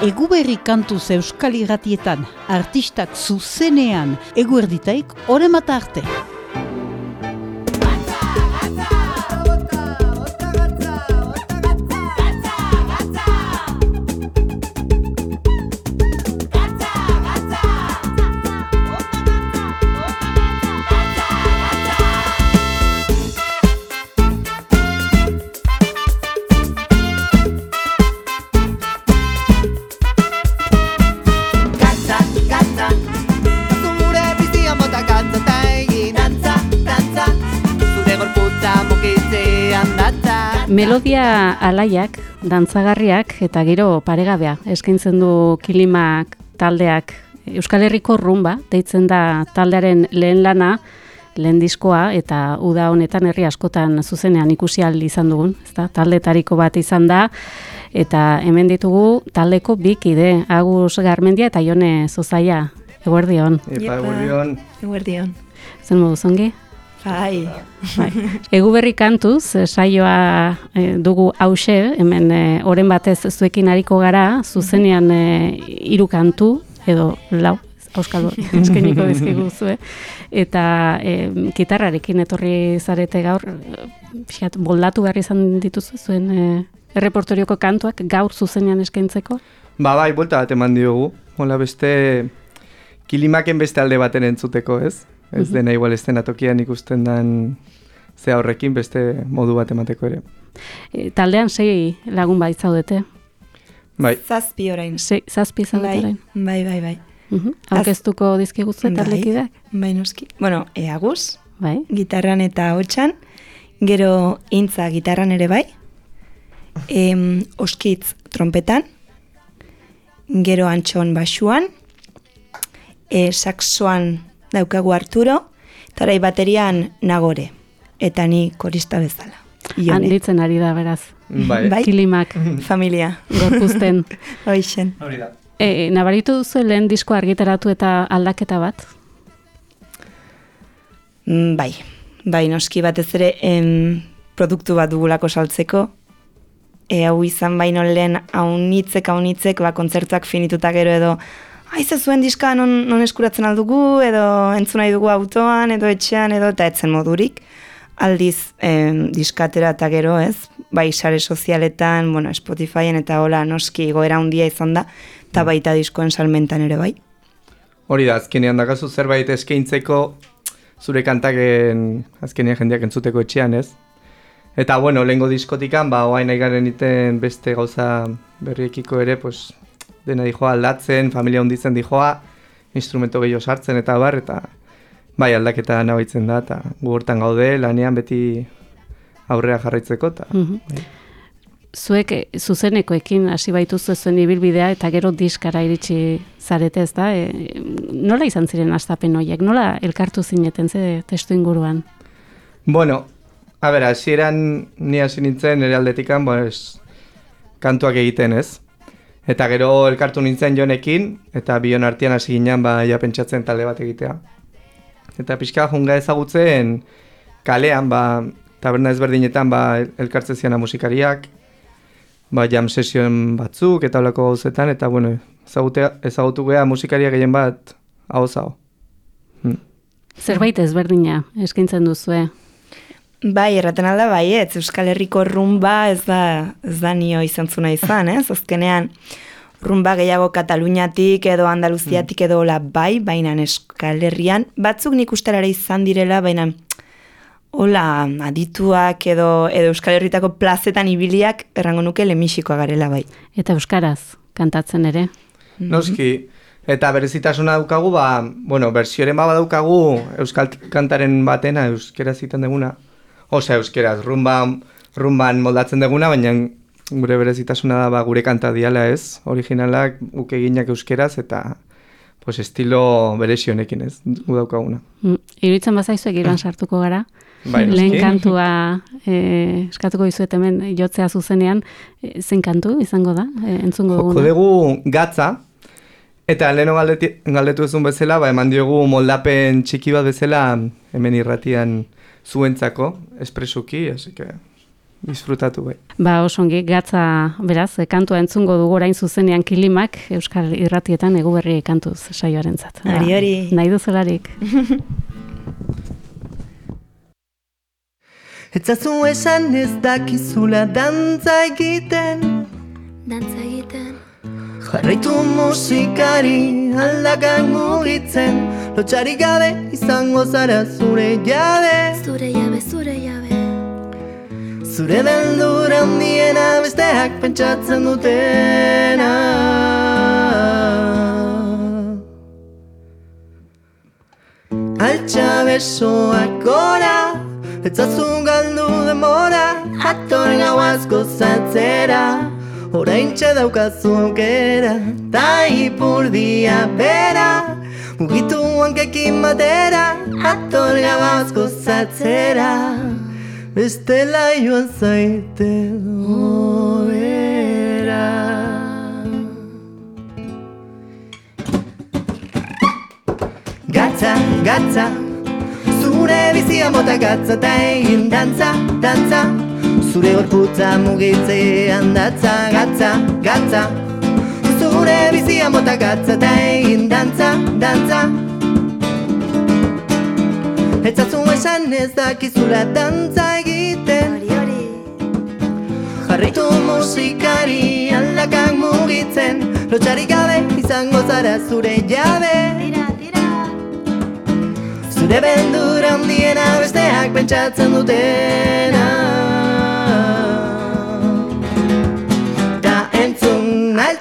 Eguberri kantuz euskal irratietan, artistak zuzenean, eguerditaik, oremata arte. Melodia alaiak, dantzagarriak eta gero paregabea eskaintzen du kilimak taldeak Euskal Herriko rumba, deitzen da taldearen lehen lana, lehen diskoa eta uda honetan herri askotan zuzenean ikusi ahal izan dugun, ezta? Taldetariko bat izan da eta hemen ditugu taldeko bi kide, Agus Garmendia eta Jone Zozaia. Eguerdion. Epa, eguerdion. Eguerdion. Zen moduz ongi? Bai. Egu berri kantuz, eh, saioa eh, dugu hause, hemen eh, oren batez zuekin hariko gara, zuzenean eh, hiru kantu, edo lau, auskalo eskeniko dizkigu zue, eta eh, gitarrarekin etorri zarete gaur, eh, pixkat, boldatu behar izan dituzu zuen eh, erreportorioko kantuak gaur zuzenean eskaintzeko? Ba, bai, buelta bat eman diogu. Hola beste, kilimaken beste alde baten entzuteko, ez? Ez dena igual tokian ikusten dan ze horrekin beste modu bat emateko ere. E, taldean sei lagun bait zaudete, Bai, Zazpi orain. sei, zazpi zaudete Bai, orain. bai, bai, bai. Mhm. Aurkeztuko dizkiguzu Bai. taldekideak? Bai, noski. Bueno, eaguz, Bai. gitarran eta hotxan, gero intza gitarran ere bai, em, oskitz trompetan, gero antxon basuan, e, saxoan daukagu Arturo, eta orai baterian nagore, eta ni korista bezala. Ione. Handitzen ari da beraz. bai. Bai. Kilimak Familia. gorpuzten. Hoixen. Hori da. E, nabaritu duzu lehen disko argitaratu eta aldaketa bat? Mm, Bai, bai, noski batez ere em, produktu bat dugulako saltzeko. E, hau izan baino lehen haunitzek, haunitzek, ba, kontzertuak finituta gero edo Aize zuen diska non, non eskuratzen aldugu, edo entzun nahi dugu autoan, edo etxean, edo eta etzen modurik. Aldiz em, diskatera eta gero ez, bai sare sozialetan, bueno, Spotifyen eta hola noski goera handia izan da, eta baita diskoen salmentan ere bai. Hori da, azkenean dakazu zerbait eskaintzeko zure kantaken azkenean jendeak entzuteko etxean, ez? Eta, bueno, lehengo diskotikan, ba, oain nahi garen iten beste gauza berriekiko ere, pues, dena dijoa aldatzen, familia hunditzen dijoa, instrumento gehiago sartzen eta bar, eta bai aldaketa nabaitzen da, eta gu hortan gaude, lanean beti aurrera jarraitzeko, eta Mhm. Zuek eh, zuzenekoekin hasi baituzu zuen ibilbidea eta gero diskara iritsi zarete ez da? E, nola izan ziren astapen horiek? Nola elkartu zineten ze testu inguruan? Bueno, a ber, hasieran ni hasi nintzen nire aldetikan, pues, kantuak egiten ez. Eta gero elkartu nintzen jonekin, eta bion artean hasi ginen, ba, ja pentsatzen talde bat egitea. Eta pixka junga ezagutzen kalean, ba, taberna ezberdinetan, ba, elkartzen ziana musikariak, ba, jam sesioen batzuk, eta holako gauzetan, eta, bueno, ezagutea, ezagutu geha musikariak gehien bat, hau zao. Zerbait ezberdina eskaintzen duzue. Bai, erraten alda bai, ez, Euskal Herriko rumba ez da, ez da nio izan zuna izan, ez? Azkenean, rumba gehiago Kataluniatik edo Andaluziatik edo hola bai, baina Euskal Herrian, batzuk nik ustelara izan direla, baina hola adituak edo, edo Euskal Herritako plazetan ibiliak errango nuke lemixikoa garela bai. Eta euskaraz kantatzen ere. Noski, eta berezitasuna daukagu, ba, bueno, bersioren baba daukagu euskal kantaren batena, euskeraz egiten deguna. Osea, euskeraz, rumban, rumban moldatzen deguna, baina gure berezitasuna da ba, gure kanta diala ez, originalak guk eginak euskeraz, eta pues, estilo beresionekin ez, gu daukaguna. Mm, Iruditzen bazaizu egiran sartuko gara. Bai. Lehen kantua e, eskatuko dizuet hemen jotzea zuzenean, e, zein kantu izango da, e, entzungo Joko duguna. dugu gatza, eta leheno galdetu ezun bezala, ba, eman diogu moldapen txiki bat bezala hemen irratian zuentzako, espresuki, así que disfrutatu bai. Ba, osongi, gatza, beraz, kantua entzungo dugu orain zuzenean kilimak Euskal Irratietan eguberri kantuz saioaren zat. Ari, ari. Nahi duzularik. Etzazu esan ez dakizula dantza egiten Dantza egiten Jarraitu musikari aldakan mugitzen. Lotxarik gabe izango zara zure jabe. Zure jabe, zure jabe. Zure beldur handiena besteak pentsatzen dutena. Altxa besoak gora Etzazu galdu demora Hator gauaz gozatzera Orain daukazu aukera Ta ipurdia bera. Mugitu hankekin batera Hator gauaz gozatzera Bestela joan zaite Oera. Gatza, gatza Zure bizia mota gatza eta egin dantza, dantza Zure gorputza mugitzean datza, gatza, gatza. Zure bizia mota gatza eta egin dantza, dantza. Etzazu esan ez dakizula dantza egiten. Hori, hori. Jarraitu musikari aldakak mugitzen. Lotxarik gabe izango zara zure jabe. Tira, tira. Zure beldur handiena besteak pentsatzen dutena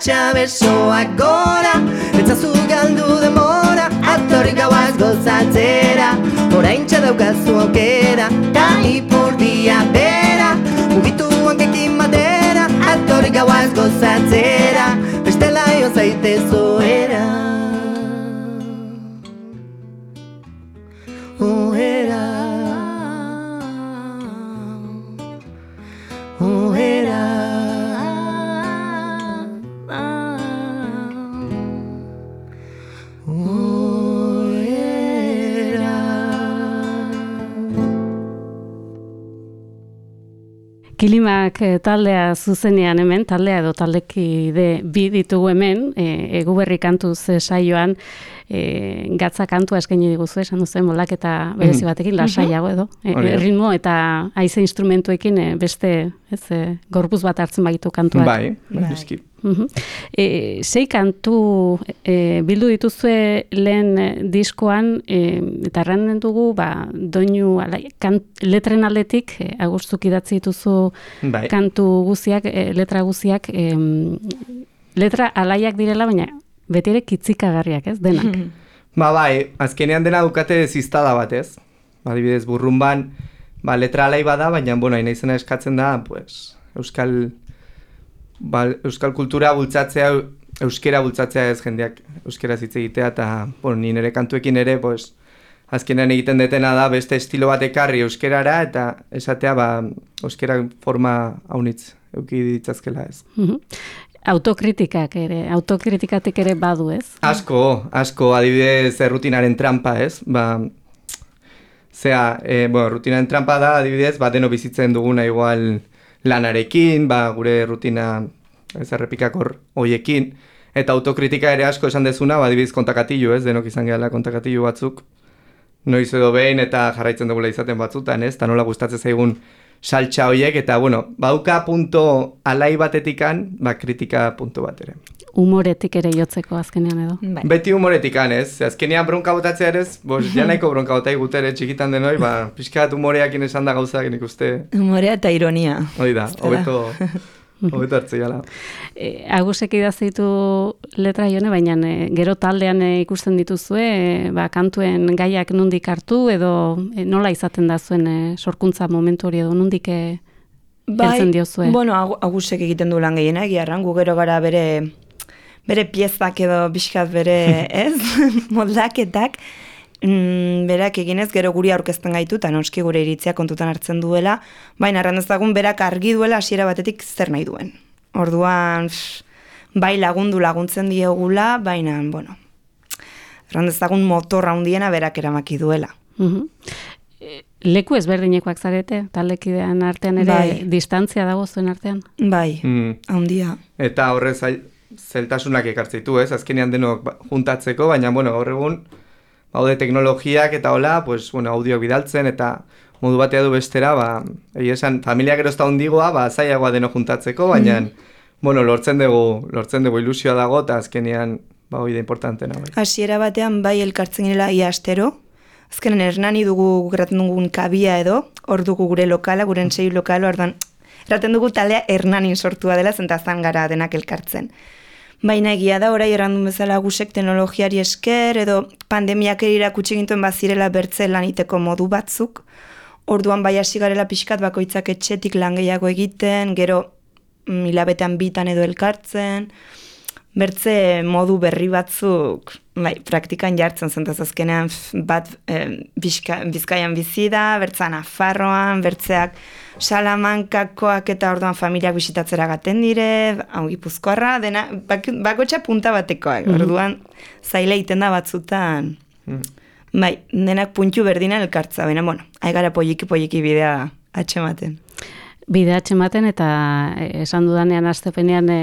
altxa besoak gora Etzazu galdu demora Atorrik gauaz gozatzera. Orain daukazu aukera Ta ipurdia bera. Mugitu hankekin batera Atorrik gauaz gozatzera. Bestela joan zaite Kilimak eh, taldea zuzenean hemen, taldea edo taldekide bi ditugu hemen, e, eguberri kantuz eh, saioan, e, gatza kantua eskaini diguzu, esan duzuen molak eta berezi batekin, lasaiago edo, e, ritmo eta haize instrumentuekin e, beste ez, e, gorpuz bat hartzen baitu kantuak. Bai, bai, Mhm. E, sei kantu e, bildu dituzue lehen e, diskoan, e, eta erranen dugu, ba, doinu alai, kant, letren aldetik, e, agustuk idatzi dituzu Bai. kantu guziak, e, letra guziak, em, letra alaiak direla, baina beti ere kitzikagarriak, ez, denak. Ba bai, azkenean dena dukate ziztada bat, ez? Adibidez, burrumban, ba, letra alai bada, baina, bueno, hain izena eskatzen da, pues, euskal, ba, euskal kultura bultzatzea, euskera bultzatzea ez jendeak euskera hitz egitea, eta, bueno, ni nire kantuekin ere, pues, azkenean egiten detena da beste estilo bat ekarri euskerara, eta esatea, ba, euskera forma haunitz euki ditzazkela ez. Autokritikak ere, autokritikatik ere badu, ez? Asko, asko, adibidez, errutinaren trampa, ez? Ba, zea, e, bueno, rutinaren trampa da, adibidez, ba, deno bizitzen duguna igual lanarekin, ba, gure rutina ez errepikakor hoiekin, eta autokritika ere asko esan dezuna, ba, adibidez, kontakatilu, ez? Denok izan gehala kontakatilu batzuk, noiz edo behin eta jarraitzen dugula izaten batzutan, ez? Eta nola gustatzen zaigun saltxa hoiek, eta, bueno, bauka punto alai batetikan, ba, kritika punto bat ere. Humoretik ere jotzeko azkenean edo. Bai. Beti humoretikan, ez? Azkenean bronka botatzea ere, ez? Bos, ja nahiko bronka botai gutere txikitan denoi, ba, pixka bat humoreakin esan da gauzak nik uste, Humorea eta ironia. hori da, hobeto, hobeto hartzea gala. E, agusek idazitu letra jone, baina e, gero taldean e, ikusten dituzue, e, ba, kantuen gaiak nundik hartu, edo e, nola izaten da zuen e, sorkuntza momentu hori edo nundik e, heltzen diozue. bueno, agu- agusek egiten du lan gehiena, egia gu gero gara bere bere piezak edo bizkat bere, ez, moldaketak, mm, berak eginez gero guri aurkezten gaitu, eta noski gure iritzia kontutan hartzen duela, baina erran dezagun berak argi duela hasiera batetik zer nahi duen. Orduan, pff, bai lagundu laguntzen diegula, baina, bueno, erran dezagun motorra handiena berak eramaki duela. Mhm. E, leku ezberdinekoak zarete, taldekidean artean ere Bai. distantzia dago zuen artean. Bai, Mm. handia. Eta horre zail, zeltasunak ekartzitu, ez? Azkenean denok ba- juntatzeko, baina, bueno, gaur egun, baude teknologiak eta hola, pues, bueno, audio bidaltzen eta modu batea du bestera, ba, egia esan, familia gero ez da hundigoa, ba, zailagoa deno juntatzeko, baina, bueno, lortzen dugu, lortzen dugu ilusioa dago, eta azkenean, ba, hoi da importantena, bai. Hasiera batean bai elkartzen girela ia astero. Azkenen hernani dugu graten dugun kabia edo, hor dugu gure lokala, gure sei lokalo, ordan erraten dugu taldea hernanin sortua dela, zentazan gara denak elkartzen. Baina egia da, orai errandun bezala gusek teknologiari esker, edo pandemiak ere irakutsi gintuen bazirela bertze laniteko modu batzuk, orduan bai hasi garela pixkat bakoitzak etxetik lan gehiago egiten, gero mm, hilabetean bitan edo elkartzen, bertze modu berri batzuk bai, praktikan jartzen zen, azkenean bat eh, bizka, bizkaian bizi da, bertza Nafarroan, bertzeak Salamankakoak eta orduan familiak bisitatzera gaten dire, hau gipuzkoarra, dena, bak, bakotxa punta batekoak, orduan zaila egiten da batzutan, Mm. bai, denak puntu berdina elkartza, baina, bueno, aigara poliki-poliki bidea atxematen. Bide atxematen eta e, esan dudanean astepenean e,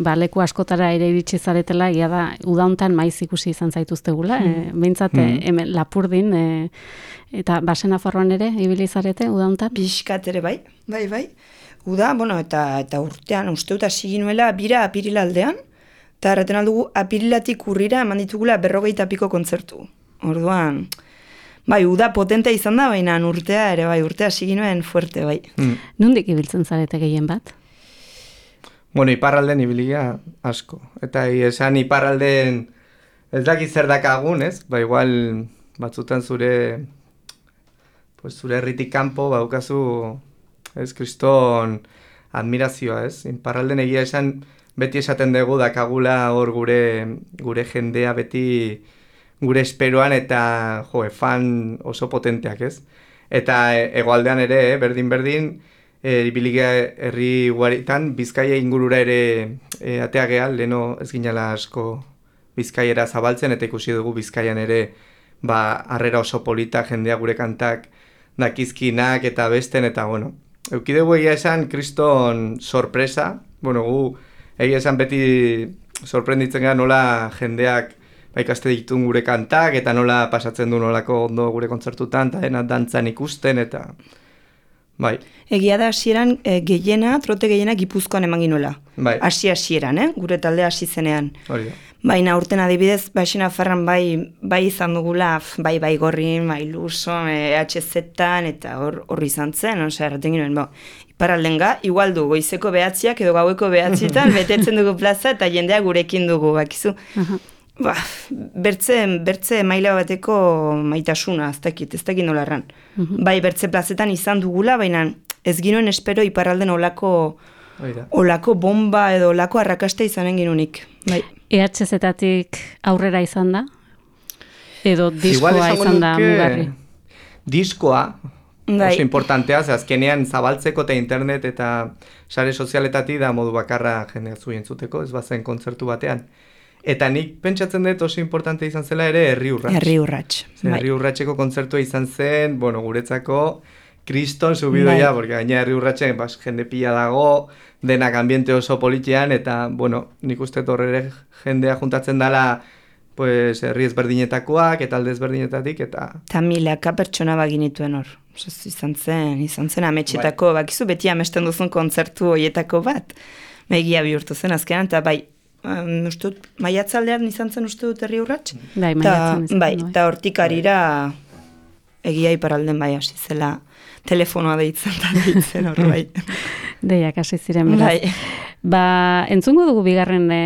ba, leku askotara ere iritsi zaretela, ia da, udauntan maiz ikusi izan zaituztegula, e, behintzat e, hemen lapurdin, e, eta basena forroan ere, ibili zarete udauntan? Pixkat ere bai, bai, bai. Uda, bueno, eta, eta urtean, uste dut hasi ginuela bira apirilaldean, eta erraten aldugu apirilatik urrira eman ditugula berrogeita piko kontzertu. Orduan, bai, uda potentea izan da, baina urtea ere bai, urtea hasi ginuen fuerte, bai. Mm. Nundik ibiltzen zarete gehien bat? Bueno, iparralden ibilia asko. Eta esan iparralden ez dakit zer dakagun, ez? Ba, igual batzutan zure pues, zure herritik kanpo baukazu ez kriston admirazioa, ez? Iparralden egia esan beti esaten dugu dakagula hor gure gure jendea beti gure esperoan eta jo, fan oso potenteak, ez? Eta e, hegoaldean ere, eh, berdin berdin, e, ibiliga herri ugaritan, Bizkaia ingurura ere e, atea geha, leno ez ginala asko Bizkaiera zabaltzen, eta ikusi dugu Bizkaian ere ba, harrera oso polita, jendea gure kantak dakizkinak eta besten, eta bueno, eukidegu egia esan kriston sorpresa, bueno, gu egia esan beti sorprenditzen gara nola jendeak ba, ikaste ditun gure kantak, eta nola pasatzen du nolako ondo gure kontzertutan, eta dena dantzan ikusten, eta bai, Egia da hasieran e, gehiena, trote gehiena gipuzkoan eman ginuela. bai, Hasi hasieran, eh? gure talde hasi zenean. hori da. Baina urten adibidez, Baxena Farran bai, bai izan dugula, bai bai gorrin, bai luso, EHZ-tan, eta hor horri izan zen, osea, erraten ginoen, bo, iparralden ga, igual du, goizeko behatziak edo gaueko behatzitan, betetzen dugu plaza eta jendea gurekin dugu, bakizu. Ba, bertze, bertze maila bateko maitasuna, ez dakit, ez dakit nola erran. Bai, bertze plazetan izan dugula, baina ez ginoen espero iparralden olako, Hori da. olako bomba edo olako arrakasta izanen ginunik. Bai. EHZ-etatik aurrera izan da? Edo diskoa izan da mugarri? Diskoa, Bai. oso importantea, ze azkenean zabaltzeko eta internet eta sare sozialetatik da modu bakarra jendea zu entzuteko, ez bazen kontzertu batean. Eta nik pentsatzen dut oso importante izan zela ere herri urrats. Herri urrats. Bai. herri urratseko kontzertua izan zen, bueno, guretzako kriston subidoia, Bai. porque gaina herri urratsen bas, jende pila dago, denak ambiente oso politian, eta, bueno, nik uste dut horre ere jendea juntatzen dela, pues, herri ezberdinetakoak, eta alde ezberdinetatik, eta Eta milaka pertsona baginituen hor. Izan zen, izan zen ametxetako, bakizu beti amesten duzun kontzertu hoietako bat. Megia bihurtu zen azkenan, eta bai, um, uste dut, maiatzaldean izan zen uste dut herri urrats? Bai, Ta, izan bai, bai. eta hortik arira egia iparalden bai hasi zela telefonoa deitzen da deitzen hor bai. Deiak hasi ziren, beraz. bai. Ba, entzungo dugu bigarren e,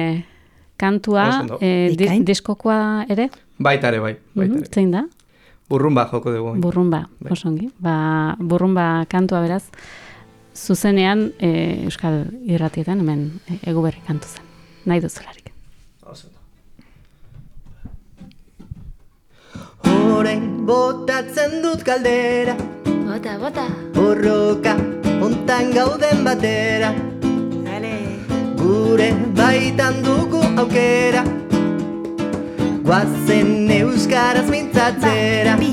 kantua, e, di, Bikain. diskokoa ere? baita ere bai, baita Mhm, ere. Zein da? Burrumba joko dugu. Burrumba, Bai. osongi. Ba, burrumba kantua beraz, zuzenean e, Euskal Irratietan hemen e, eguberri kantu zen. Nahi duzularik. Orain botatzen dut kaldera Bota, bota. Borroka ontan gauden batera. Ale. Gure baitan dugu aukera. Guazen euskaraz mintzatzera. Bi,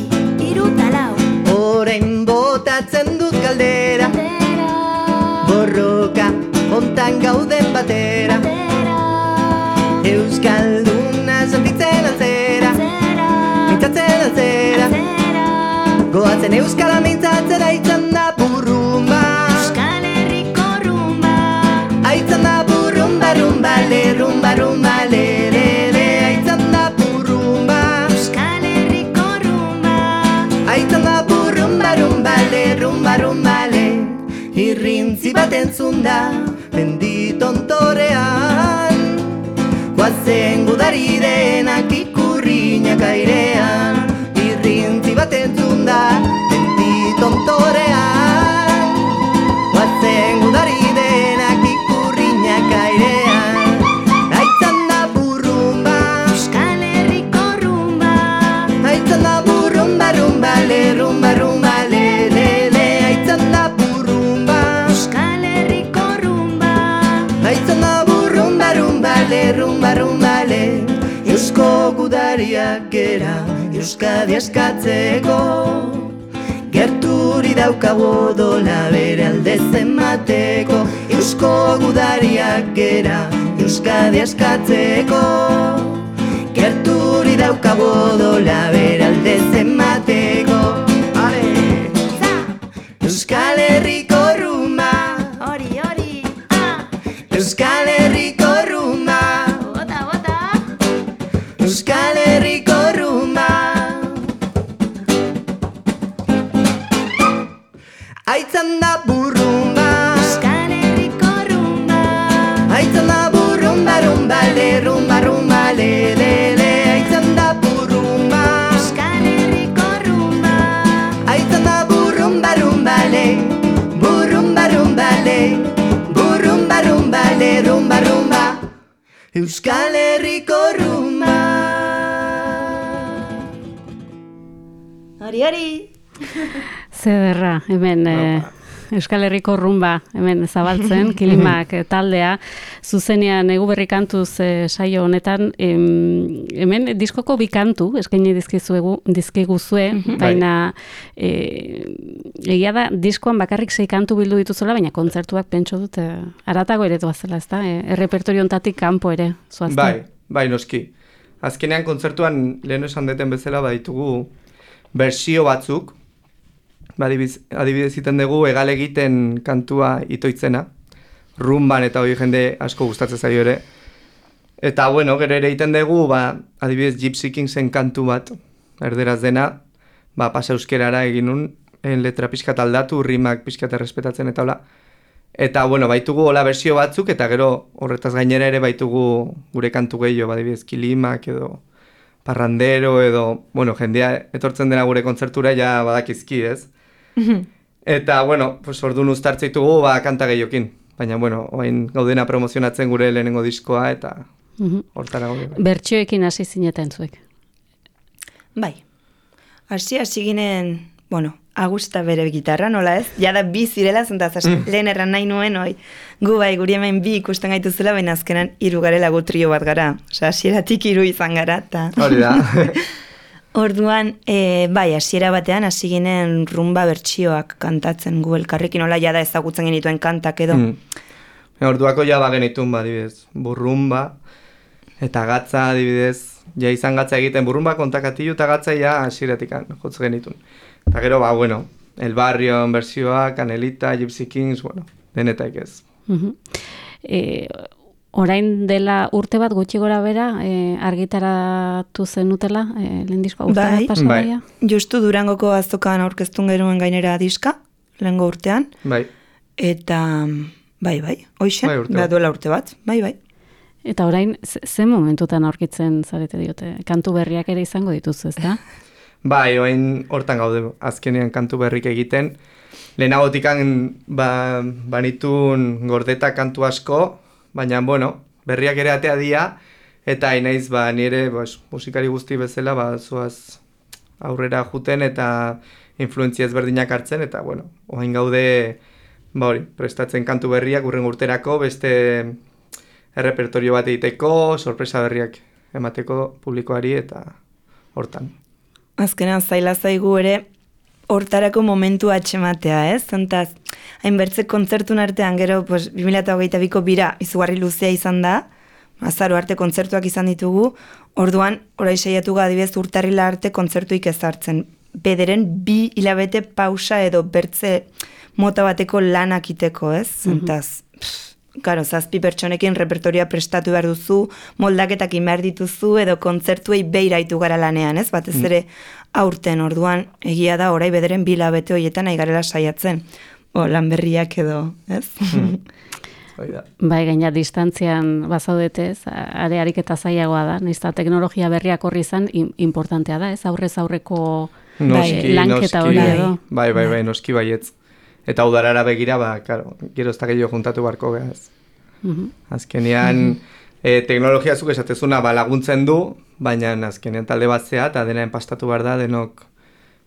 iru, talau. Orain botatzen dut galdera. Bandera, Borroka hontan gauden batera. Bandera, Euskalduna sentitzen altzera zera, Mintzatzen altzera zera, Goatzen euskala mintzatzen aitzan da burrumba. Euskal Herriko rumba, Aitzan da burrumba, rumba, le, rumba, rumba, le, le, le. Aitzan da burrumba. Euskal Herriko rumba, Aitzan da burrumba, rumba, le, rumba, rumba, le. Irrintzi bat entzun da, menditon torean Guazen gudari denak ikurriñak airean. Irrintzi bat entzun da, menditon Euskadi eskatzeko Euskal Herriko rumba, hemen zabaltzen, kilimak eh, taldea, zuzenean egu berri kantuz eh, saio honetan, em, hemen diskoko bi kantu, eskaini dizkizuegu, dizkiguzue, baina eh, egia da, diskoan bakarrik sei kantu bildu dituzuela, baina kontzertuak pentso dut, eh, aratago ere doazela, ez da? Eh, errepertorio ontatik kanpo ere, zuazte. Bai, bai, noski. Azkenean kontzertuan lehen esan deten bezala baditugu bersio batzuk, ba, adibidez, adibidez iten dugu egal egiten kantua itoitzena, rumban eta hori jende asko gustatzen zaio ere. Eta bueno, gero ere egiten dugu, ba, adibidez Gypsy Kingsen kantu bat, erderaz dena, ba, pasa euskerara egin nun, en letra pixkat aldatu, rimak pixkat errespetatzen eta hola. Eta, bueno, baitugu hola bersio batzuk, eta gero horretaz gainera ere baitugu gure kantu gehiago, badibidez, kilimak edo parrandero edo, bueno, jendea etortzen dena gure kontzertura ja badakizki, ez? Eta, bueno, pues orduan uztartze ditugu ba, kanta gehiokin. Baina, bueno, oain gaudena promozionatzen gure lehenengo diskoa, eta hortara gaude. bai. Bertsioekin hasi zineten zuek. Bai. Hasi hasi ginen, bueno, Agus eta bere gitarra, nola ez? Jada bi zirela zentaz, mm. lehen erran nahi nuen, oi. Gu bai, guri hemen bi ikusten gaituzela, baina azkenan hiru garela gu trio bat gara. Osa, hasieratik hiru izan gara, eta... Hori da. Orduan, e, bai, hasiera batean hasi ginen rumba bertsioak kantatzen gu elkarrekin, nola jada ezagutzen genituen kantak edo. Mm. Orduako ja bagenitun, ba, adibidez, burrumba, eta gatza, adibidez, ja izan gatza egiten, burrumba kontakatilu eta gatza ja hasieratikan jotz genitun. Eta gero, ba, bueno, El Barrio versioa, Canelita, Gypsy Kings, bueno, denetaik ez. Mhm. E, orain dela urte bat gutxi gora bera, e, argitaratu zenutela, e, lehen diskoa urte Bai. bat pasa Bai. Justu Durangoko azokan aurkeztun genuen gainera diska, lehengo urtean, Bai, eta bai, bai, hoxe, Bai, urte bat. duela urte bat, bai, bai. Eta orain, ze, momentutan aurkitzen zarete diote? Kantu berriak ere izango dituzu, ez da? bai, oain hortan gaude azkenean kantu berrik egiten. Lehenagotikan ba, banitun gordeta kantu asko, baina, bueno, berriak ere atea dia, eta inaiz, ba, nire bos, musikari guzti bezala, ba, zoaz aurrera juten eta influentzia ezberdinak hartzen, eta, bueno, oain gaude, ba hori, prestatzen kantu berriak urren urterako, beste errepertorio bat egiteko, sorpresa berriak emateko publikoari eta hortan. Azkenean zaila zaigu ere hortarako momentu atxematea, ez? Zontaz, hainbertze kontzertun artean gero, pues, 2008ko bira izugarri luzea izan da, azaro arte kontzertuak izan ditugu, orduan, orai saiatu ga adibidez urtarrila arte kontzertuik ezartzen. Bederen bi hilabete pausa edo bertze mota bateko lanak iteko, ez? Zontaz, Karo, zazpi pertsonekin repertoria prestatu behar duzu, moldaketak inbehar dituzu, edo kontzertuei beiraitu gara lanean, ez? Batez ere aurten orduan, egia da, orai bederen bila bete horietan nahi garela saiatzen. O, lan berriak edo, ez? Da. Bai, gaina distantzian bazaudetez, are ariketa zailagoa da, nahiz eta teknologia berriak horri izan im- importantea da, ez? Aurrez aurreko Noski, lanketa noski. hori edo. Bai, bai, bai, noski baietz. Eta udarara begira, ba, karo, gero ez da gehiago juntatu barko behaz. Mhm. Azkenean, e, teknologia zuk esatezuna ba, laguntzen du, baina azkenean talde bat zea, eta dena enpastatu behar da, denok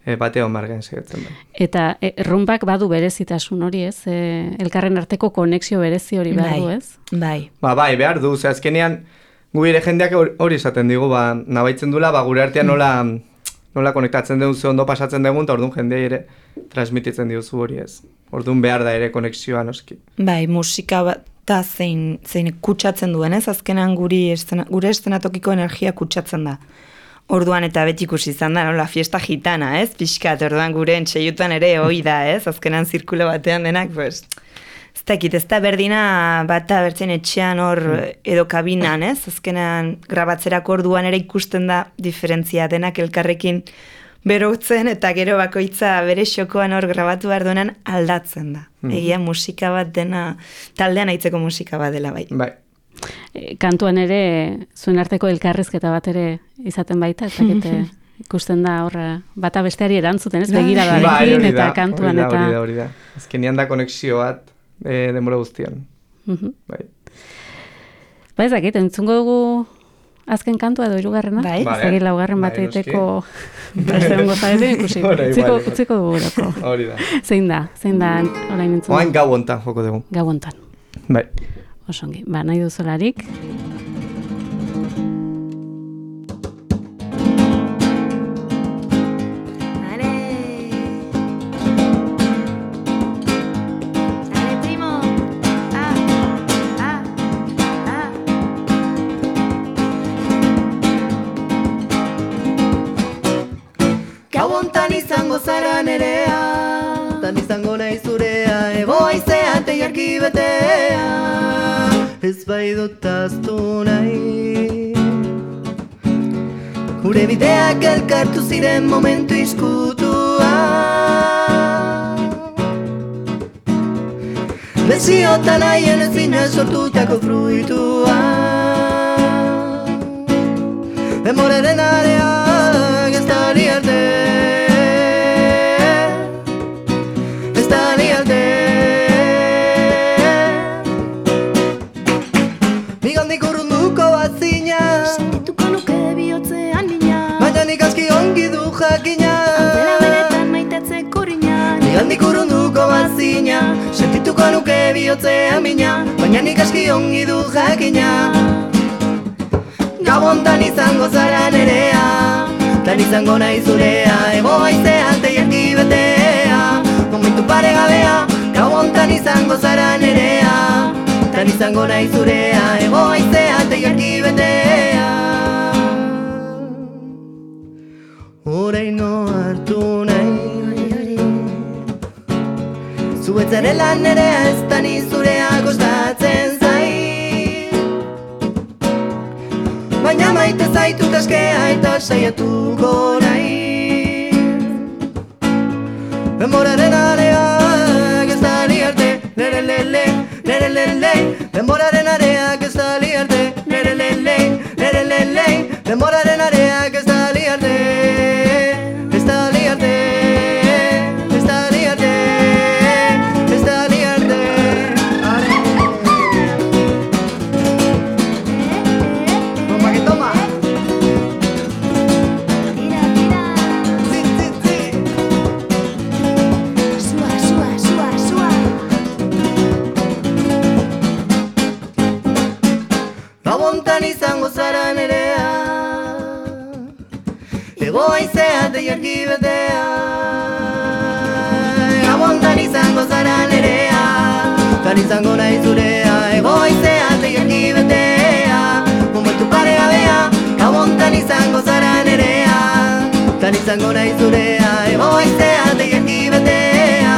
e, bate hon margen segitzen da. Eta e, rumbak badu berezitasun hori, ez? E, elkarren arteko konexio berezi hori behar du, ez? Bai. Ba, bai, behar du, ze azkenean, gu ere jendeak hor- hori esaten digu, ba, nabaitzen dula, ba, gure artean nola, nola konektatzen dugu, ze ondo pasatzen dugu, eta orduan jendea ere transmititzen diozu hori ez. Orduan behar da ere konexioa noski. Bai, musika bat da zein, zein kutsatzen duen, ez? Azkenan guri estena, gure estenatokiko energia kutsatzen da. Orduan eta beti ikusi izan da, nola, fiesta gitana, ez? Pixkat, orduan gure entxeiutan ere hoi da, ez? Azkenan zirkulo batean denak, pues, ez dakit, ez da berdina bata bertzen etxean hor edo kabinan, ez? Azkenan grabatzerako orduan ere ikusten da diferentzia denak elkarrekin berotzen eta gero bakoitza bere xokoan hor grabatu behar duenan aldatzen da. Egia musika bat dena, taldean aitzeko musika bat dela bai. Bai, E, kantuan ere zuen arteko elkarrizketa bat ere izaten baita, ez dakite ikusten da horra bata besteari erantzuten, ez bai hori eta da, kantuan hori da, eta hori da, hori da. Azkenean da konexio bat e, denbora guztian. Mhm. Bai. Ba ez dakit, entzungo dugu azken kantua edo hirugarrena? Bai. Ez Vale. dakit laugarren bat Bai, egiteko preste egongo zarete ikusi. Igual, Utziko, igual. utziko dugu geroko. Hori da. Zein da, zein da orain entzun? Oain gau hontan joko dugu. Gau hontan. Bai. Osongi, ba, nahi duzularik. Teiarki betea Ez bai dut aztu nahi. Gure bideak elkartu ziren momentu izkutua. Beziotan haien ezina sortutako fruitua. Demoraren areak du jakina. Antzera benetan maitatzeko rina Nigandik urrunduko bat zina Sentituko nuke bihotzean mina Baina nik aski ongi du jakina. Gabontan izango zara nerea Tan izango nahi zurea Ego aizean teiarki betea. Momentu paregabea Gabontan izango zara nerea Tan izango nahi zurea Ego aizean teiarki betea Horaino hartu nahi Zuetzarela nerea ez da zurea kostatzen zait Baina maite zaitut askea eta saiatuko nahi Denboraren areak ez da li arte Lere lele, lere lele Denboraren areak ez da li arte Lere lele, lere lele Denboraren areak ez izango nahi zurea Egoizea tegerki betea Momentu paregabea Gabontan izango zara nerea. Tan izango nahi zurea Egoizea tegerki betea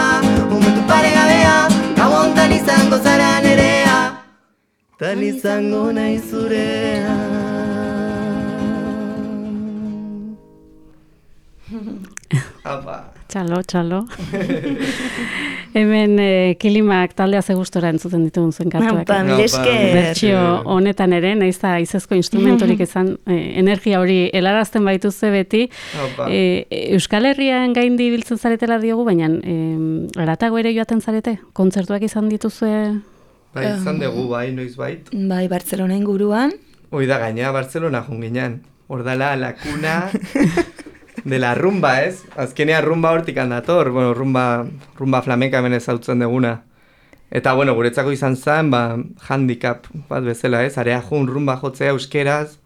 Momentu paregabea Gabontan izango zara nerea. Tan izango nahi zurea Apa. Txalo, txalo. Hemen eh, kilimak taldea ze gustora entzuten ditugun zuen kantuak. Ba, esker. Bertsio honetan ere, naiz da izezko instrumentorik izan, eh, energia hori helarazten baituzue beti. Eh, Euskal Herrian gaindi biltzen zaretela diogu, baina aratago ere joaten zarete? Kontzertuak izan dituzue? Bai, izan dugu, bai, noiz bait. Bai, Bartzelona inguruan. Hoi da gaina Barcelona junginan. Hor dala la cuna de la rumba, ez? Azkenean rumba hortik handator, bueno, rumba, rumba flamenka hemen ezautzen deguna. Eta, bueno, guretzako izan zen, ba, handicap bat bezala, ez? Area jun rumba jotzea euskeraz,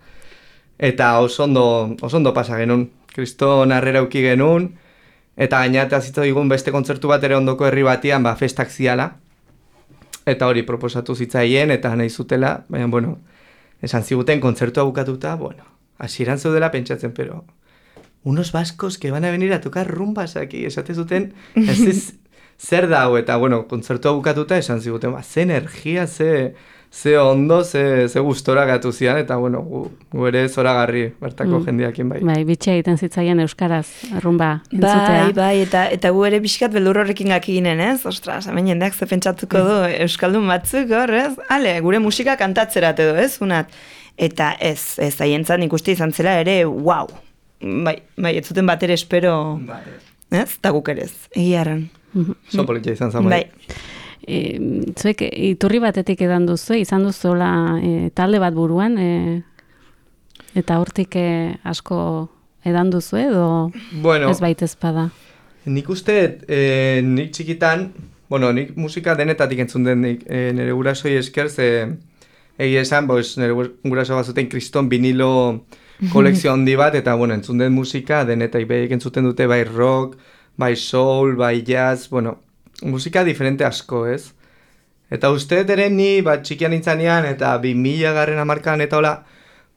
eta oso ondo, oso ondo pasa genuen. Kriston harrera uki genuen, eta gaina eta zitza digun beste kontzertu bat ere ondoko herri batian, ba, festak ziala. Eta hori proposatu zitzaien, eta nahi zutela, baina, bueno, esan ziguten kontzertua bukatuta, bueno, hasieran zeudela pentsatzen, pero unos vascos que van a venir a tocar rumbas aquí, esate zuten, ez ez zer da hau, eta bueno, kontzertua bukatuta esan ziguten, ba, ze energia, ze, ze ondo, ze, ze gustora gatu zian, eta bueno, gu, gu ere zoragarri bertako Mm. jendeakin bai. Bai, bitxea egiten zitzaien euskaraz rumba entzutea. Bai, bai, eta, eta gu ere pixkat beldur horrekin gaki ginen, ez? Ostras, hemen jendeak ze pentsatuko du, Euskaldun batzuk hor, ez? Ale, gure musika kantatzerat edo, ez? Unat. Eta ez, ez haientzat nik uste izan zela ere, wow. Bai, bai, ez zuten bat ere espero, Bai. ez? Eta guk ere ez, egiarren. Zo politia izan zen bai. Bai, E, zuek iturri batetik edan duzu, izan duzuela e, talde bat buruan, e, eta hortik e, asko edan duzu edo Bueno, ez baita ezpada. Nik uste, e, nik txikitan, bueno, nik musika denetatik entzun den nik, e, nire gurasoi esker, ze egia esan, boz, nire gur- guraso bat zuten kriston vinilo kolekzio handi bat, eta, bueno, entzun den musika denetak behik entzuten dute bai rock, bai soul, bai jazz, bueno, musika diferente asko, ez? Eta uste ere ni, bat txikian nintzanean, eta 2000 garren amarkan eta hola,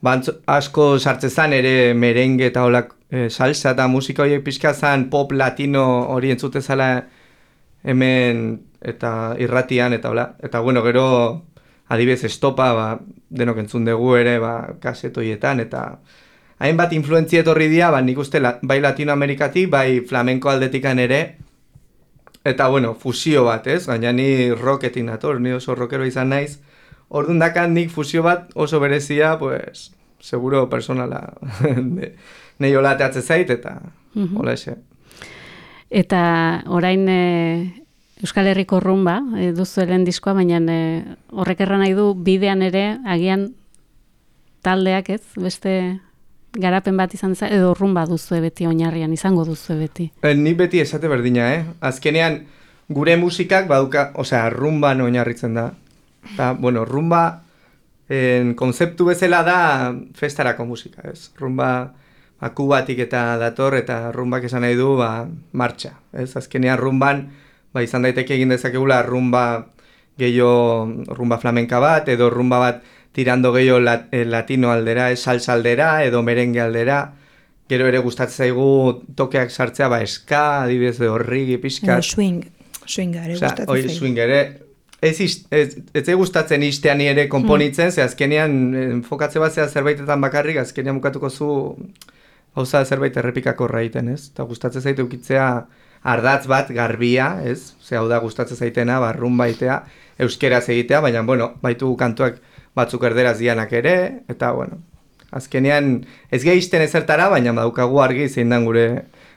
ba, antz- asko sartze zan ere merengue eta hola e, salsa eta musika horiek pixka zan pop latino hori entzute zala hemen eta irratian eta hola. Eta bueno, gero adibidez estopa ba, denok entzun dugu ere ba, kasetoietan eta hainbat influentzia etorri dira, ba, nik uste la, bai Latinoamerikatik, bai flamenko aldetikan ere, Eta, bueno, fusio bat, ez? Gaina ni rocketin nator, ni oso rockero izan naiz. Orduan dakan nik fusio bat oso berezia, pues, seguro personala nahi hola teatze zait, eta Mhm. hola ese. Eta orain e, Euskal Herriko rumba e, duzu helen diskoa, baina e, horrek erran nahi du bidean ere agian taldeak ez, beste garapen bat izan za, edo rumba duzu beti oinarrian, izango duzu beti. E, ni beti esate berdina, eh? Azkenean, gure musikak baduka, osea, rumban oinarritzen da. Eta, bueno, rumba en, konzeptu bezala da festarako musika, ez? Rumba ba, kubatik eta dator eta rumbak esan nahi du ba, martxa, ez? Azkenean rumban, ba, izan daiteke egin dezakegula rumba gehiago rumba flamenka bat, edo rumba bat tirando gehiago lat, eh, latino aldera, ez salsa aldera, edo merengue aldera, Gero ere gustatzen zaigu tokeak sartzea, ba, eska, adibidez, edo horrigi, Edo swing, swinga ere gustatzen zaigu. swing ere, ez, ez, ez zai gustatzen istean ere konponitzen, ze azkenean eh, enfokatze bat zea zerbaitetan bakarrik, azkenean bukatuko zu gauza zerbait errepikako egiten, ez? Eta gustatzen zaitu ukitzea ardatz bat garbia, ez? Ze hau da gustatzen zaitena, barrun baitea, euskeraz egitea, baina, bueno, baitu kantuak batzuk erderaz dianak ere, eta, bueno, azkenean ez gehiisten ezertara, baina badaukagu argi zein den gure,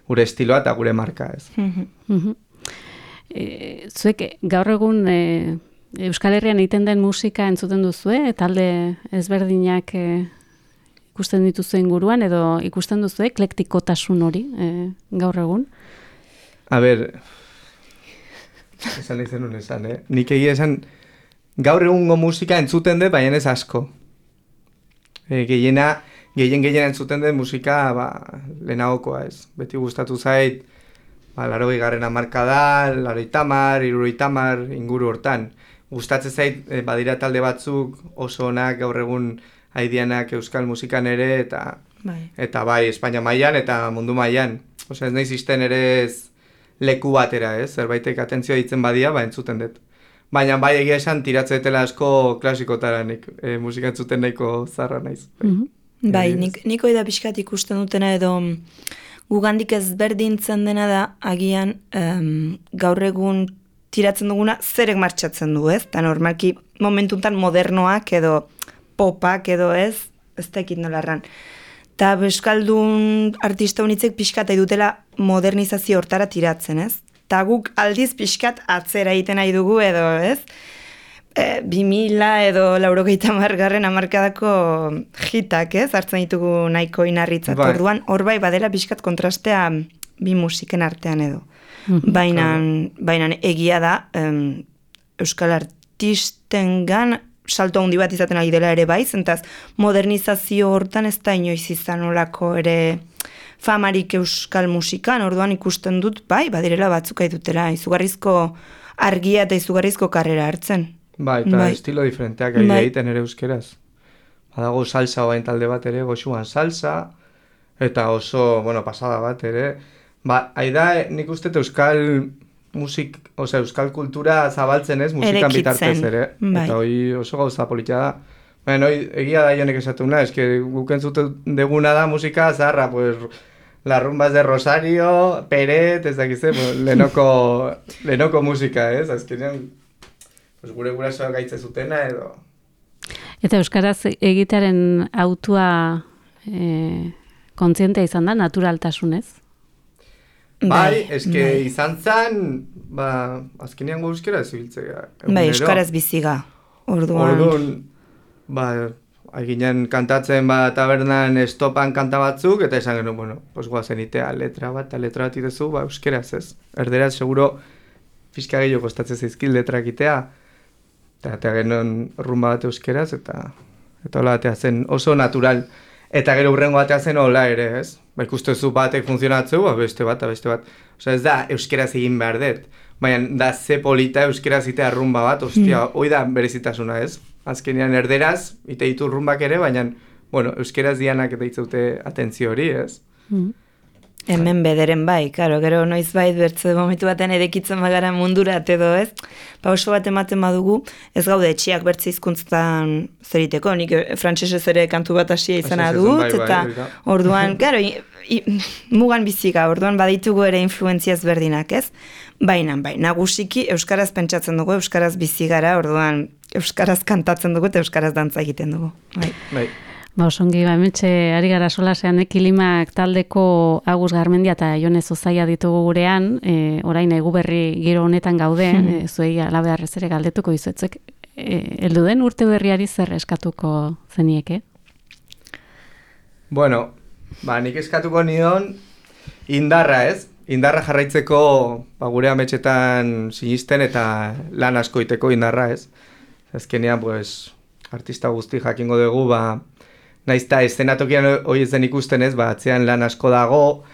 gure estiloa eta gure marka, ez? E, zuek gaur egun e, Euskal Herrian egiten den musika entzuten duzue, talde ezberdinak e, ikusten dituzu inguruan, edo ikusten duzu eklektikotasun hori e, gaur egun? A ber, esan nun esan, eh? Nik egia esan, gaur egungo musika entzuten dut, baina ez asko. E, gehiena, gehien gehien entzuten dut musika, ba, lehenagokoa ez. Beti gustatu zait, ba, laro garren amarka da, laro itamar, iruro itamar, inguru hortan. Gustatzen zait, eh, badira talde batzuk oso onak gaur egun haidianak euskal musikan ere, eta Bai. eta bai, Espainia mailan eta mundu mailan. Osea, ez naiz izten ere ez leku batera, ez? Zerbaitek atentzioa ditzen badia, ba, entzuten dut. Baina bai egia esan tiratzetela asko klasikotara nik e, musika entzuten nahiko zarra naiz. Mhm. Bai, Ez. nik, niko da pixkat ikusten dutena edo mm, gugandik ezberdintzen dena da agian em, gaur egun tiratzen duguna zerek martxatzen du, ez? Eta normalki momentuntan modernoak edo popak edo ez, ez da ekit nola erran. Eta Euskaldun artista unitzek pixkat nahi dutela modernizazio hortara tiratzen, ez? Ta guk aldiz pixkat atzera egiten nahi dugu edo, ez? E, 2000 edo laurogeita margarren amarkadako hitak, ez? Hartzen ditugu nahiko inarritzat. Bai. Orduan, hor bai badela pixkat kontrastea bi musiken artean edo. Baina, baina egia da, em, Euskal artistengan salto handi bat izaten ari dela ere bai, zentaz modernizazio hortan ez da inoiz izan olako ere famarik euskal musikan, orduan ikusten dut, bai, badirela batzuk dutela, izugarrizko argia eta izugarrizko karrera hartzen. Bai, eta Bai. estilo diferenteak ari Bai. egiten ere euskeraz. Badago salsa oain talde bat ere, goxuan salsa, eta oso, bueno, pasada bat ere. Ba, aida, nik uste euskal musik, osea, euskal kultura zabaltzen ez, musikan bitartez ere. bai. Eta hoi oso gauza politia da. Baina, hoi, egia da jonek esatuna, eske guk entzuten deguna da musika zaharra, pues, las rumbas de Rosario, Peret, ez dakize, pues, lenoko, lenoko musika, ez? Azkenean, pues, gure gurasoak gaitze zutena edo... Eta Euskaraz egitearen autua e, kontzientea izan da, naturaltasunez. Bai, eske bai. izan zen, ba, azkenean gu euskera ez ibiltzea. Bai, euskaraz biziga. Orduan, Orduan, ba, aginen kantatzen ba tabernan estopan kanta batzuk, eta esan genuen, bueno, pues guazen itea letra bat, eta letra bat itezu, ba, euskeraz ez. Erderaz, seguro, fiska gehiago kostatzen zaizkil letrak itea, eta atea genuen rumba bat euskeraz, eta eta hola zen oso natural. Eta gero urrengo batea zen hola ere, ez? Ba, ikustezu batek funtzionatzeu, ba, beste bat, eta beste bat. Osea, ez da euskeraz egin behar dut. Baina da ze polita euskeraz itea rumba bat, ostia, hoi da berezitasuna, ez? Azkenean erderaz, ite ditu rumbak ere, baina, bueno, euskeraz dianak eta itzaute atentzio hori, ez? Mhm. Hemen bederen bai, karo, gero noiz bai bertze momentu baten edekitzen bagara mundura edo ez, pa oso bat ematen badugu, ez gaude etxiak bertze hizkuntztan zeriteko, nik eh, frantsesez ere kantu bat hasia izana Frantsesez, dut, bai, bai, eta da. orduan, karo, i, i, mugan bizika, orduan baditugu ere influentzia ezberdinak, ez? Baina, bai, nagusiki Euskaraz pentsatzen dugu, Euskaraz bizi gara, orduan Euskaraz kantatzen dugu eta Euskaraz dantza egiten dugu. Bai. Bai. Ba, osongi, ba, hementxe ari gara solasean, eh, kilimak taldeko Agus Garmendia eta Jone Zozaia ditugu gurean, e, orain egu berri giro honetan gaude, Hmm. e, zuei alabearrez ere galdetuko izuetzek, e, heldu den urte berriari zer eskatuko zenieke? Bueno, ba, nik eskatuko nion indarra, ez? Indarra jarraitzeko ba, gure ametxetan sinisten eta lan asko iteko indarra, ez? Azkenean, pues, artista guzti jakingo dugu, ba, naizta eszenatokian hori ez den ikusten ez, ba, atzean lan asko dago,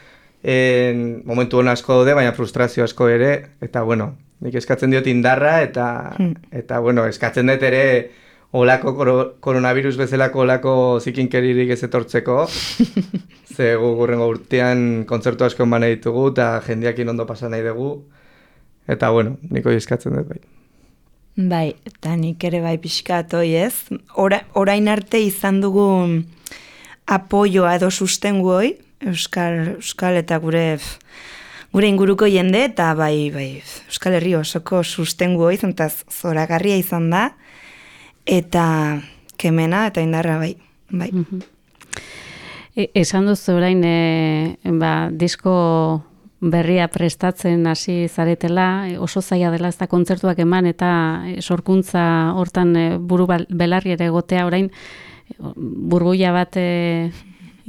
en, momentu hon asko daude, baina frustrazio asko ere, eta bueno, nik eskatzen diot indarra, eta, Hmm. eta bueno, eskatzen dut ere, olako koro, koronavirus bezalako olako zikinkeririk ez etortzeko, ze gu gurrengo urtean kontzertu asko eman ditugu, eta jendeakin ondo pasa nahi dugu, eta bueno, niko eskatzen dut bai. Bai, eta nik ere bai pixkat hoi ez. Ora, orain arte izan dugu apoioa edo sustengu hoi, Euskal, Euskal eta gure gure inguruko jende, eta bai, bai, Euskal Herri osoko sustengu hoi, zentaz zoragarria izan da, eta kemena eta indarra bai. bai. E, esan duzu orain, e, ba, disko berria prestatzen hasi zaretela, oso zaila dela ez da kontzertuak eman eta e, sorkuntza hortan e, buru belarri ere egotea orain e, burbuia bat e,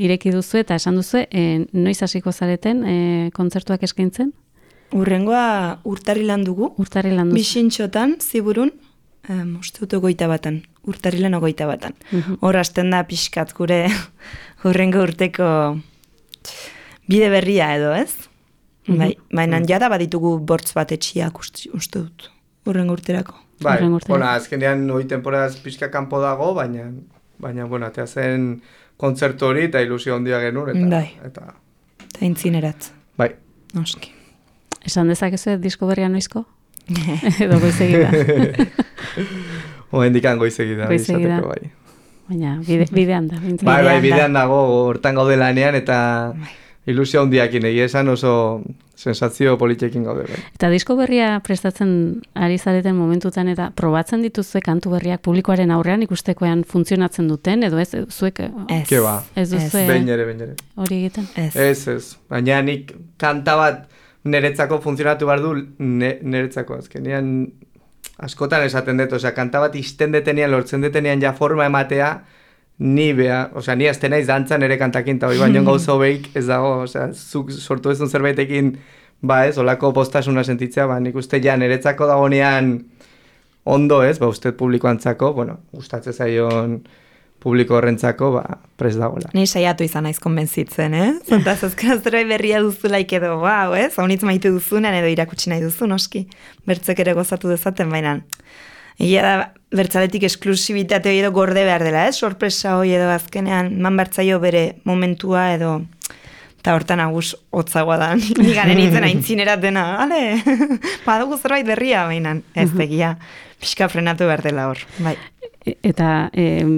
ireki duzu eta esan duzu, e, noiz hasiko zareten e, kontzertuak eskaintzen? Urrengoa urtarrilan dugu, Urtarrilan duzu. Bixintxotan, ziburun, um, uste dut ogoita batan, urtarrilan ogoita batan. Hor hasten da pixkat gure hurrengo urteko bide berria edo, ez? Bai, baina jada baditugu bortz bat etxiak uste, uste dut. Urren urterako. Bai, bueno, azkenean hoi temporaz pixka kanpo dago, baina, baina, bueno, atea zen kontzertu hori eta ilusio handia genuen, eta, Bai. eta, Eta intzinerat. bai, Noski. Esan dezakezu disko berria noizko? Edo goizegi da. Oen dikan goizegi da, Goizegi da. izateko, bai. Baina bide, bidean da. Bai, bai, Bidean da. bidean dago, hortan gaude lanean, eta ilusio handiakin egia esan oso sensazio politxekin gaude. Bai. Eta disko berria prestatzen ari zareten momentutan eta probatzen dituzue kantu berriak publikoaren aurrean ikustekoan funtzionatzen duten edo ez zuek eh, Ez. Ke ba. ez duzue Behin ere, behin ere. hori egiten? Ez. Ez, ez. Baina nik kanta bat niretzako funtzionatu behar du ne, niretzako. Azkenean askotan esaten dut, osea, kanta bat izten detenean, lortzen detenean ja forma ematea, ni bea, osea, ni azte naiz dantzan ere kantakin, eta hori baino gauza hobeik ez dago, osea, zuk sortu ezun zerbaitekin, ba ez, olako postasuna sentitzea, ba, nik uste ja niretzako dagonean ondo ez, ba, uste publikoantzako, bueno, gustatzen zaion publiko horrentzako, ba, pres dagoela. Ni saiatu izan naiz konbentzitzen, eh? Zontaz, azken zerbait berria duzulaik edo, wow, ez? Haunitz maite duzunean edo irakutsi nahi duzu, noski. Bertzek ere gozatu dezaten, baina. Egia da, bertzaletik esklusibitate hori edo gorde behar dela, ez? Sorpresa hori edo azkenean, man bertzaio bere momentua edo... Eta hortan agus hotzagoa da, ni garen itzen aintzinerat dena, ale, badugu zerbait berria, baina ez begia, pixka frenatu behar dela hor, bai. E- Eta em,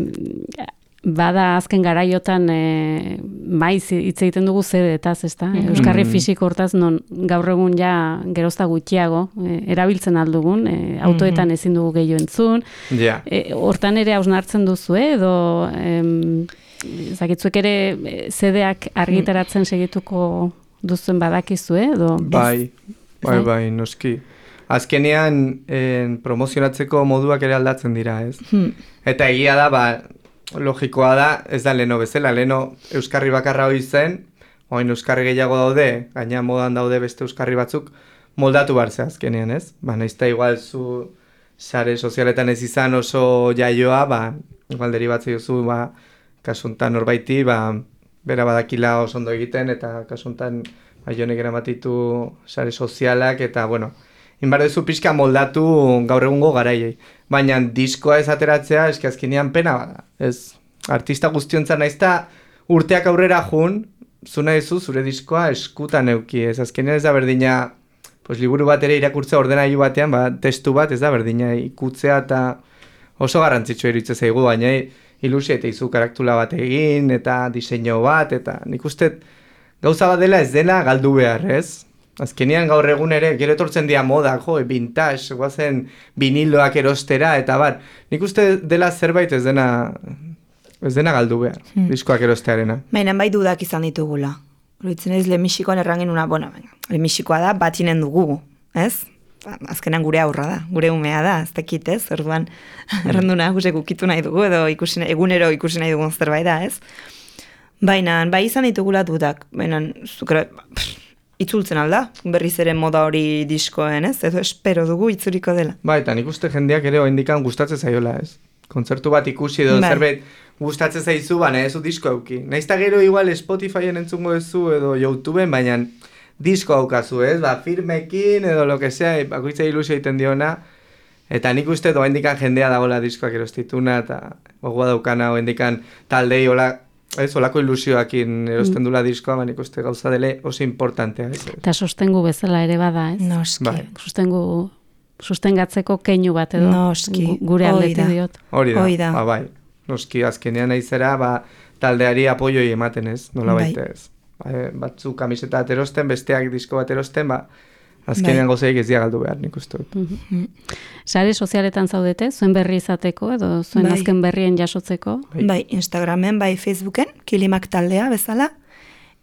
bada azken garaiotan e, maiz hitz egiten dugu zedetaz, ezta? Euskarri fisiko hortaz non gaur egun ja gerozta gutxiago e, erabiltzen aldugun, e, autoetan ezin dugu gehiago entzun. Ja. E, hortan ere hausnartzen duzu, eh? edo em, zakitzuek ere zedeak argitaratzen segituko duzuen badakizu, eh? edo Bai, bai, bai, noski. Azkenean en, promozionatzeko moduak ere aldatzen dira, ez? Hmm. Eta egia da, ba, logikoa da, ez da leno bezala, leno Euskarri bakarra hori zen, oin Euskarri gehiago daude, gaina modan daude beste Euskarri batzuk, moldatu behar azkenean, ez? Ba, naizta igual zu sare sozialetan ez izan oso jaioa, ba, igual deribatzei duzu, ba, kasuntan norbaiti, ba, bera badakila oso ondo egiten, eta kasuntan ba, jonek eramatitu sare sozialak, eta, bueno, inbar duzu pixka moldatu gaur egungo garaiei. Baina diskoa ez ateratzea, eski azkenean pena bada. Ez, artista guztiontzat naizta urteak aurrera jun, zu nahizu zure diskoa eskutan euki, ez azkenean ez da berdina, pues, liburu bat ere irakurtzea ordenailu batean, ba, testu bat ez da berdina ikutzea eta oso garrantzitsua iruditzen zaigu, baina ilusia eta izu karaktula bat egin, eta diseinu bat, eta nik uste gauza bat dela ez dela galdu behar, ez? Azkenean gaur egun ere, gero etortzen dira moda, jo, vintage, guazen viniloak erostera, eta bar, nik uste dela zerbait ez dena, ez dena galdu behar, diskoak erostearena. Baina bai dudak izan ditugula. Horitzen ez lemixikoan errangen una, bueno, lemixikoa da batinen dugu, ez? Azkenan gure aurra da, gure umea da, ez dakit, ez? Orduan, erranduna guzek ukitu nahi dugu, edo ikusi, egunero ikusi nahi dugun zerbait da, ez? Baina, bai izan ditugula dudak, baina, zukera, pff, itzultzen alda, berriz ere moda hori diskoen, ez? Edo espero dugu itzuriko dela. Ba, eta nik uste jendeak ere oindikan gustatzen zaiola, ez? Kontzertu bat ikusi edo Bai. zerbait gustatzen zaizu, baina ez du disko euki. Naizta gero igual Spotifyen entzungo duzu edo YouTubeen, baina disko haukazu, ez? Ba, firmekin edo lo que sea, bakoitza ilusio egiten diona. Eta nik uste doa indikan jendea dagoela diskoak erostituna, eta gogoa daukana oendikan taldei hola, ez, olako ilusioakin erosten dula diskoa, ba, nik uste gauza dele oso importantea, ez? eta sostengu bezala ere bada, ez? Noski. Bai. Sustengu sustengatzeko keinu bat edo Noski, gu- gure da. diot. Hori da, Hoi da. ba, bai. Noski azkenean naizera, ba, taldeari apoioi ematen ez, nola Bai. baita ez. Ba, e, batzu kamiseta bat erosten, besteak disko bat erosten, ba, azkenean Bai. gozeik ez dira galdu behar, nik uste dut. Sare sozialetan zaudete, zuen berri izateko edo zuen Bai. azken berrien jasotzeko. Bai. Bai, Instagramen, bai Facebooken, kilimak taldea bezala,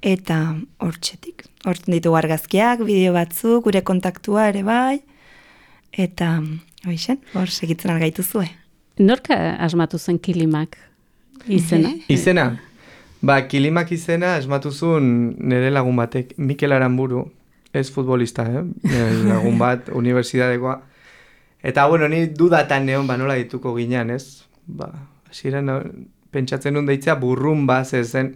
eta hortxetik. Hor ditugu argazkiak, bideo batzuk, gure kontaktua ere bai, eta hoixen, hor segitzen algaitu zue. Norka asmatu zen kilimak izena? Izena? Ba, kilimak izena esmatuzun nire lagun batek, Mikel Aramburu, ez futbolista, eh? Lagun bat, unibertsitatekoa. Eta, bueno, ni dudatan neon, ba, nola dituko ginean, ez? Ba, hasieran no, pentsatzen nun deitzea burrumba, ze zen,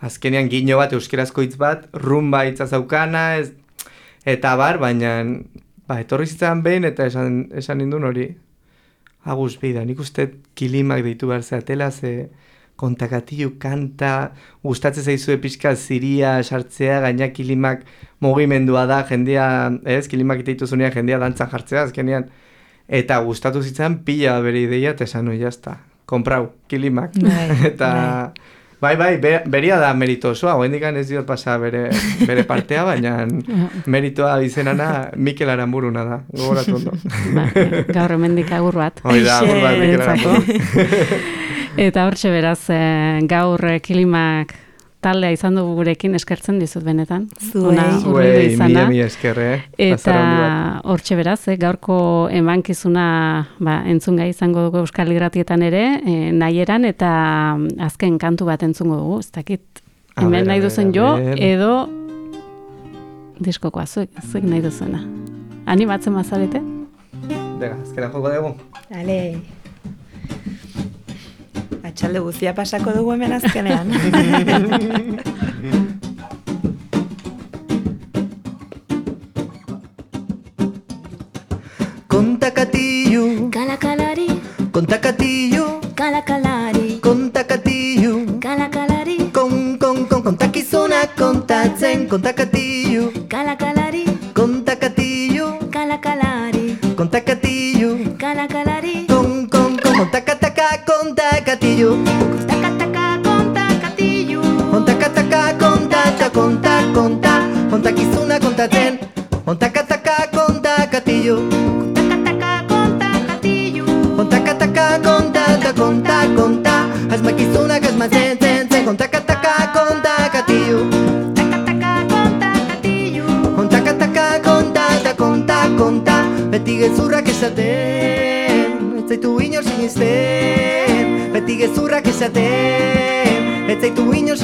azkenean gino bat, euskerazko hitz bat, rumba hitza zaukana, ez, Eta bar, baina, ba, etorri zitzan behin eta esan, esan nindun hori, agus beida, nik uste kilimak deitu behar zeatela, ze kontakatilu kanta, gustatzen zaizue pixka ziria sartzea, gaina kilimak mugimendua da, jendea, ez, kilimak iteitu zunean jendea dantzan jartzea, azkenean, eta gustatu zitzan pila bere ideia, eta esan, no, jazta, komprau, kilimak. Bai, eta, bai, bai, be- beria da merito osoa, hoendikan ez diot pasa bere, bere partea, baina meritoa izenana Mikel Aramburuna da, gogoratu ondo. Ba, gaur hemendik agur bat. Hoi da, agur bat, Mikel Entzako. Eta hortxe beraz, eh, gaur eh, kilimak taldea izan dugu gurekin eskertzen dizut benetan. Zuei. Zuei, mila, mila esker, eh? Eta hortxe beraz, eh, gaurko emankizuna ba, entzungai izango dugu Euskal Irratietan ere, eh, nahieran eta mm, azken kantu bat entzungo dugu, ez dakit. Hemen nahi duzen jo, edo diskokoa, zuek, zuek nahi duzena. Animatzen bazarete? Venga, azkena joko dugu. Ale. Atxalde guztia pasako dugu hemen azkenean. Kontakatilu, Kalakalari, kontakatilu, kalakalari, kontakatilu. kalakalari, Kon, kon, kon, kontakizuna kontatzen, kontakatilu, kalakalari, kontakatilu, takataka, kontakatilu, kontakataka, kontata, konta, konta, kontakizuna kontatzen, kontakataka, kontakatilu, takataka, kontakatilu, kontakataka, kontata, konta, konta, asmakizunak asmatzen, zen, zen, kontakataka, kontakatilu. takataka, kontakatilu, Kontakataka, kontata, konta, konta Beti gezurrak esaten Ez zaitu inor sinisten Beti gezurrak esaten Ez zaitu inor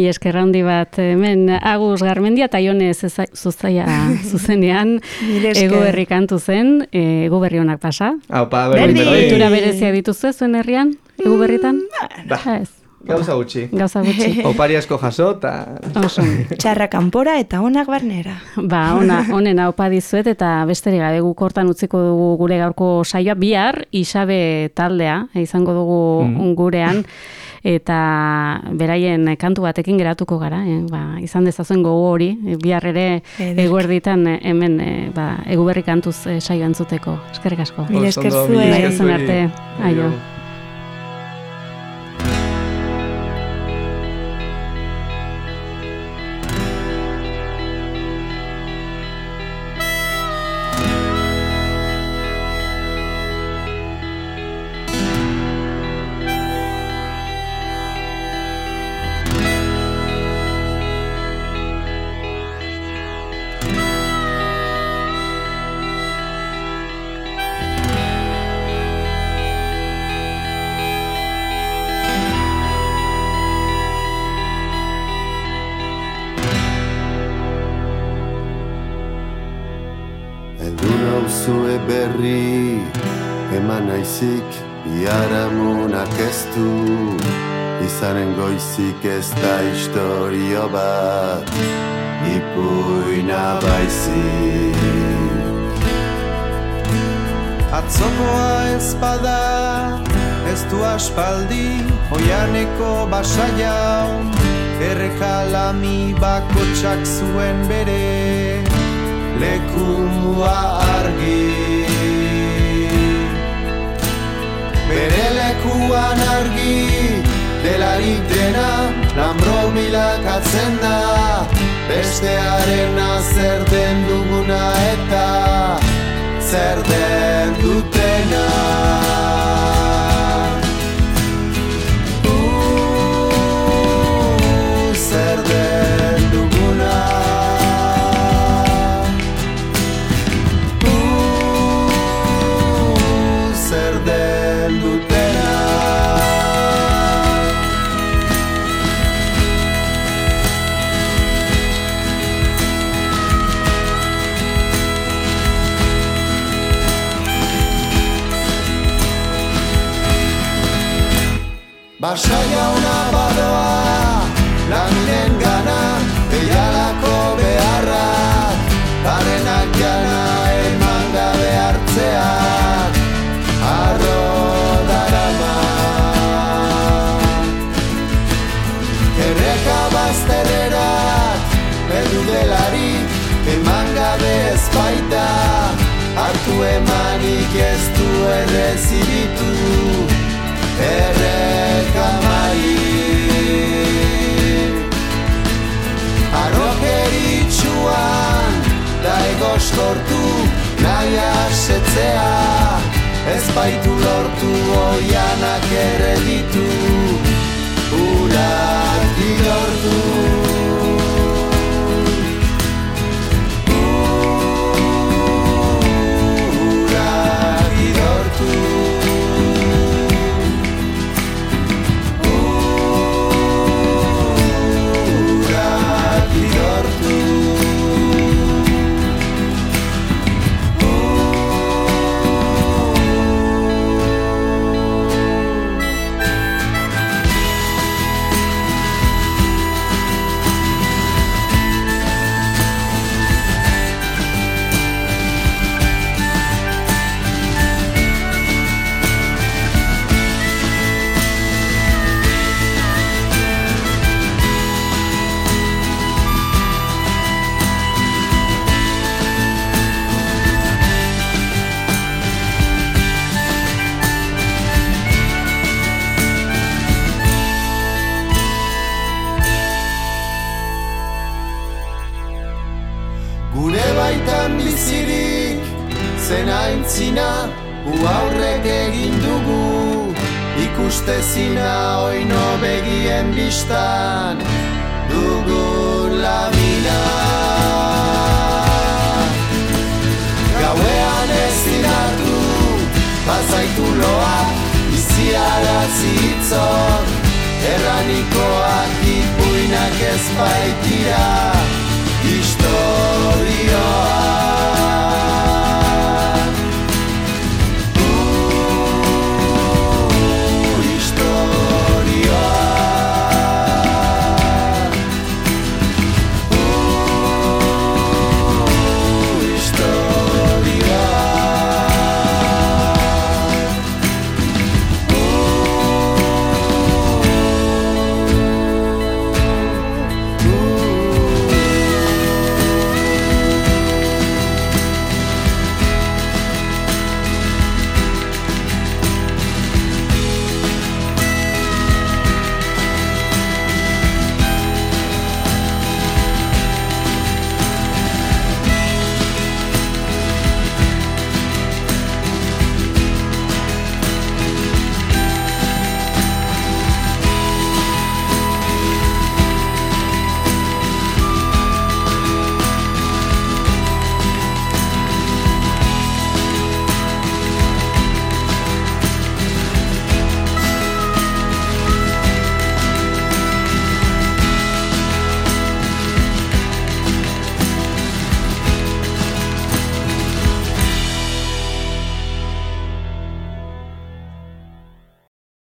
Mila esker handi bat hemen Agus Garmendia eta Ione Zuzaia zuzenean ego herri kantu zen, e, ego berri honak pasa. Aupa, berdin. Ohitura berezia dituzue zuen herrian, ego berritan? Ba, Ez, gauza gutxi. gauza gutxi. Opari asko jaso, eta... Oso. Txarra kanpora eta onak barnera. Ba, ona, honen aupa dizuet eta besterik gabe guk hortan utziko dugu gure gaurko saioa bihar Isabe taldea eh, izango dugu Mm. gurean eta beraien kantu batekin geratuko gara, eh? ba, izan dezazuen gogo hori, eh, bihar ere eguerditan eh, hemen eh, ba, eguberri kantuz eh, saio entzuteko. Eskerrik asko. Mila esker arte, aio. Berri Eman naizik biharamunak ez du Izanen goizik ez da historio bat Ipuina baizik Atzokoa ez bada, ez du aspaldi, oianeko basaiau, errekalami bakotsak zuen bere, lekua argi. Bere lekuan argi, delarik dena, lambro milakatzen da, bestearen zer den duguna eta, zer den dutena Basaia una badoa, laminen gana, eialako beharra, barenak jana eman gabe hartzeak, arro darama. Erreka bazterrerak, edu delarik, eman gabe ez baita, hartu emanik ez du errezibitu, Ez baitu lortu oianak ere ditu. Urak Iziara zitzok Erranikoak ipuinak ez baitira. Historioa